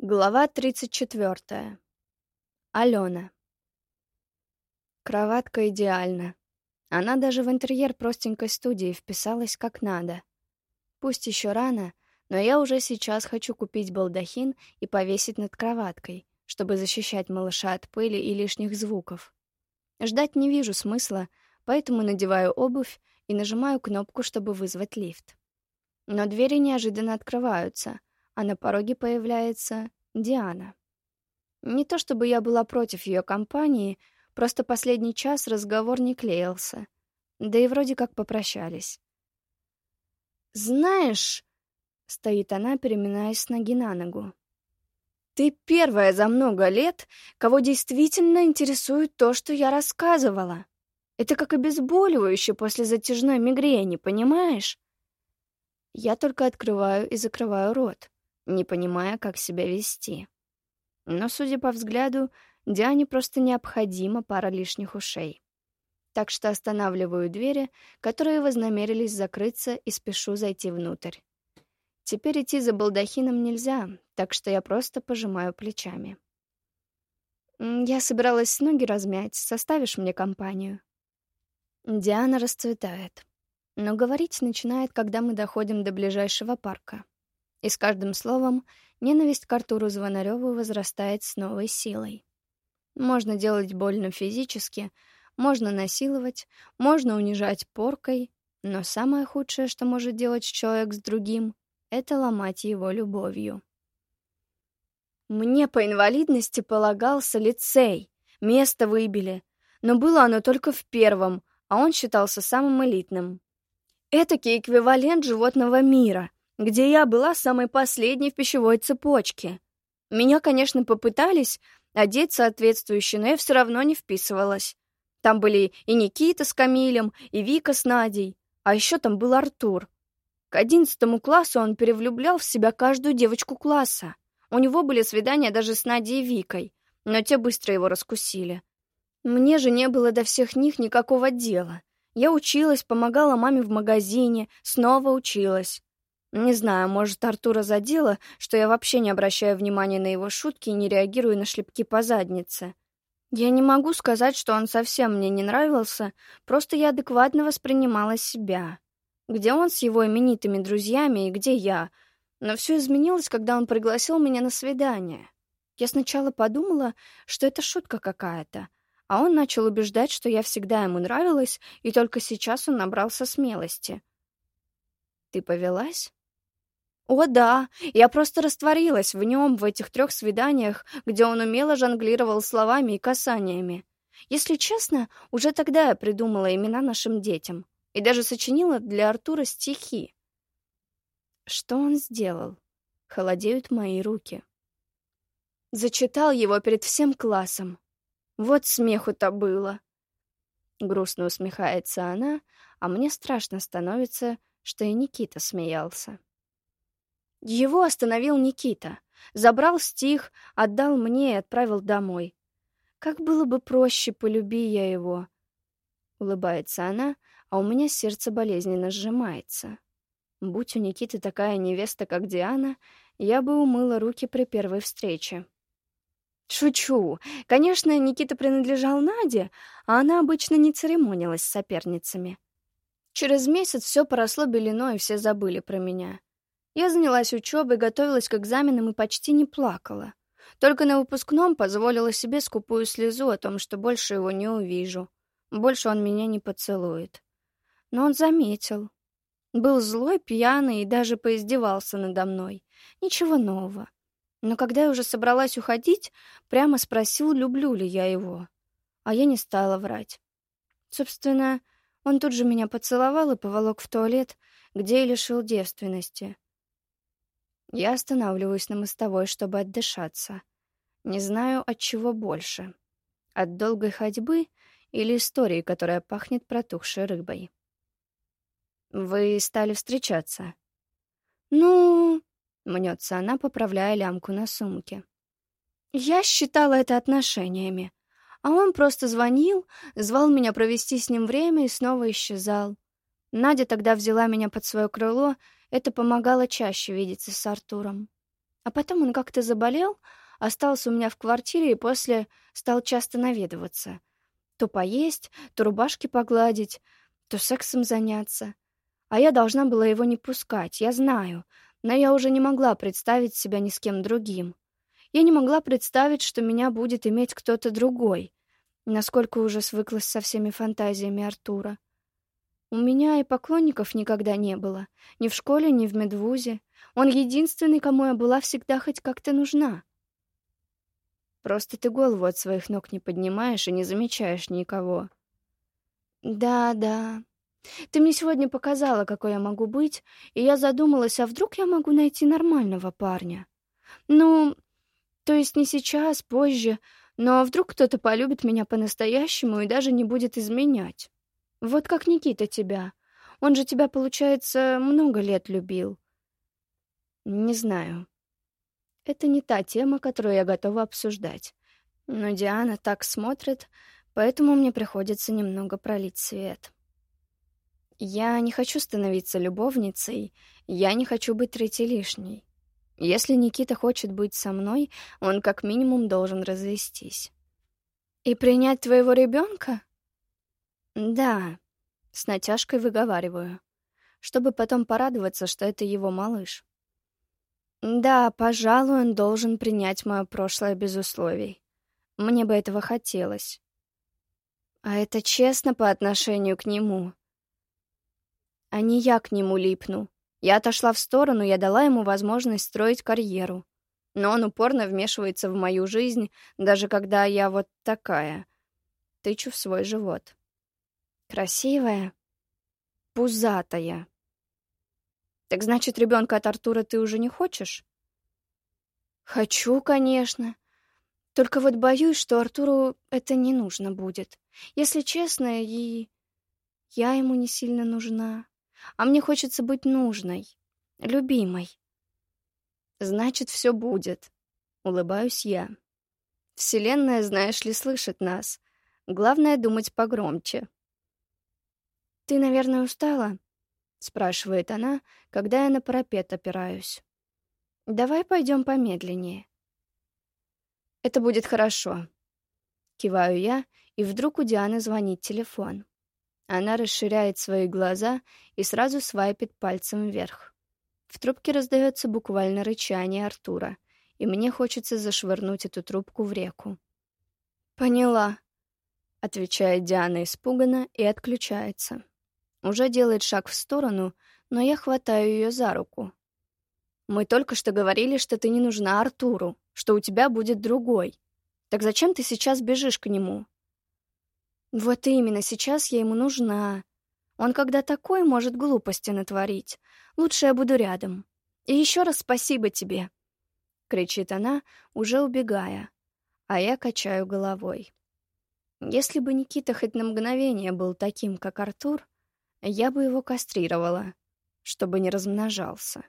Глава 34. Алена. Кроватка идеальна. Она даже в интерьер простенькой студии вписалась как надо. Пусть еще рано, но я уже сейчас хочу купить балдахин и повесить над кроваткой, чтобы защищать малыша от пыли и лишних звуков. Ждать не вижу смысла, поэтому надеваю обувь и нажимаю кнопку, чтобы вызвать лифт. Но двери неожиданно открываются, а на пороге появляется Диана. Не то чтобы я была против ее компании, просто последний час разговор не клеился. Да и вроде как попрощались. «Знаешь...» — стоит она, переминаясь с ноги на ногу. «Ты первая за много лет, кого действительно интересует то, что я рассказывала. Это как обезболивающее после затяжной мигрени, понимаешь?» Я только открываю и закрываю рот, не понимая, как себя вести. Но, судя по взгляду, Диане просто необходима пара лишних ушей. Так что останавливаю двери, которые вознамерились закрыться, и спешу зайти внутрь. Теперь идти за балдахином нельзя, так что я просто пожимаю плечами. «Я собиралась ноги размять. Составишь мне компанию?» Диана расцветает но говорить начинает, когда мы доходим до ближайшего парка. И с каждым словом ненависть к Артуру Звонарёву возрастает с новой силой. Можно делать больно физически, можно насиловать, можно унижать поркой, но самое худшее, что может делать человек с другим, это ломать его любовью. Мне по инвалидности полагался лицей, место выбили, но было оно только в первом, а он считался самым элитным. Этакий эквивалент животного мира, где я была самой последней в пищевой цепочке. Меня, конечно, попытались одеть соответствующе, но я все равно не вписывалась. Там были и Никита с Камилем, и Вика с Надей, а еще там был Артур. К одиннадцатому классу он перевлюблял в себя каждую девочку класса. У него были свидания даже с Надей и Викой, но те быстро его раскусили. Мне же не было до всех них никакого дела. Я училась, помогала маме в магазине, снова училась. Не знаю, может, Артура задело, что я вообще не обращаю внимания на его шутки и не реагирую на шлепки по заднице. Я не могу сказать, что он совсем мне не нравился, просто я адекватно воспринимала себя. Где он с его именитыми друзьями и где я? Но все изменилось, когда он пригласил меня на свидание. Я сначала подумала, что это шутка какая-то, а он начал убеждать, что я всегда ему нравилась, и только сейчас он набрался смелости. «Ты повелась?» «О, да! Я просто растворилась в нем в этих трех свиданиях, где он умело жонглировал словами и касаниями. Если честно, уже тогда я придумала имена нашим детям и даже сочинила для Артура стихи. Что он сделал? Холодеют мои руки. Зачитал его перед всем классом. Вот смеху-то было. Грустно усмехается она, а мне страшно становится, что и Никита смеялся. Его остановил Никита. Забрал стих, отдал мне и отправил домой. Как было бы проще, полюби я его. Улыбается она, а у меня сердце болезненно сжимается. Будь у Никиты такая невеста, как Диана, я бы умыла руки при первой встрече. Шучу. Конечно, Никита принадлежал Наде, а она обычно не церемонилась с соперницами. Через месяц все поросло белиной, и все забыли про меня. Я занялась учебой, готовилась к экзаменам и почти не плакала. Только на выпускном позволила себе скупую слезу о том, что больше его не увижу. Больше он меня не поцелует. Но он заметил. Был злой, пьяный и даже поиздевался надо мной. Ничего нового. Но когда я уже собралась уходить, прямо спросил, люблю ли я его. А я не стала врать. Собственно, он тут же меня поцеловал и поволок в туалет, где и лишил девственности. Я останавливаюсь на мостовой, чтобы отдышаться. Не знаю, от чего больше. От долгой ходьбы или истории, которая пахнет протухшей рыбой. «Вы стали встречаться?» «Ну...» Мнется она, поправляя лямку на сумке. Я считала это отношениями. А он просто звонил, звал меня провести с ним время и снова исчезал. Надя тогда взяла меня под свое крыло, это помогало чаще видеться с Артуром. А потом он как-то заболел, остался у меня в квартире и после стал часто наведываться. То поесть, то рубашки погладить, то сексом заняться. А я должна была его не пускать, я знаю, но я уже не могла представить себя ни с кем другим. Я не могла представить, что меня будет иметь кто-то другой, насколько уже свыклась со всеми фантазиями Артура. У меня и поклонников никогда не было, ни в школе, ни в медвузе. Он единственный, кому я была всегда хоть как-то нужна. Просто ты голову от своих ног не поднимаешь и не замечаешь никого. Да, да. Ты мне сегодня показала, какой я могу быть, и я задумалась, а вдруг я могу найти нормального парня? Ну, то есть не сейчас, позже, но вдруг кто-то полюбит меня по-настоящему и даже не будет изменять. Вот как Никита тебя. Он же тебя, получается, много лет любил. Не знаю. Это не та тема, которую я готова обсуждать. Но Диана так смотрит, поэтому мне приходится немного пролить свет. Я не хочу становиться любовницей, я не хочу быть третьей лишней. Если Никита хочет быть со мной, он как минимум должен развестись. И принять твоего ребенка? Да, с натяжкой выговариваю, чтобы потом порадоваться, что это его малыш. Да, пожалуй, он должен принять мое прошлое без условий. Мне бы этого хотелось. А это честно по отношению к нему. А не я к нему липну. Я отошла в сторону, я дала ему возможность строить карьеру. Но он упорно вмешивается в мою жизнь, даже когда я вот такая. Тычу в свой живот. Красивая, пузатая. Так значит, ребенка от Артура ты уже не хочешь? Хочу, конечно. Только вот боюсь, что Артуру это не нужно будет. Если честно, и я ему не сильно нужна. А мне хочется быть нужной, любимой. Значит, все будет. Улыбаюсь я. Вселенная, знаешь ли, слышит нас. Главное — думать погромче. «Ты, наверное, устала?» — спрашивает она, когда я на парапет опираюсь. «Давай пойдем помедленнее». «Это будет хорошо». Киваю я, и вдруг у Дианы звонит телефон. Она расширяет свои глаза и сразу свайпит пальцем вверх. В трубке раздается буквально рычание Артура, и мне хочется зашвырнуть эту трубку в реку. «Поняла», — отвечает Диана испуганно и отключается. Уже делает шаг в сторону, но я хватаю ее за руку. «Мы только что говорили, что ты не нужна Артуру, что у тебя будет другой. Так зачем ты сейчас бежишь к нему?» Вот именно, сейчас я ему нужна. Он когда такой может глупости натворить. Лучше я буду рядом. И еще раз спасибо тебе, кричит она, уже убегая, а я качаю головой. Если бы Никита хоть на мгновение был таким, как Артур, я бы его кастрировала, чтобы не размножался.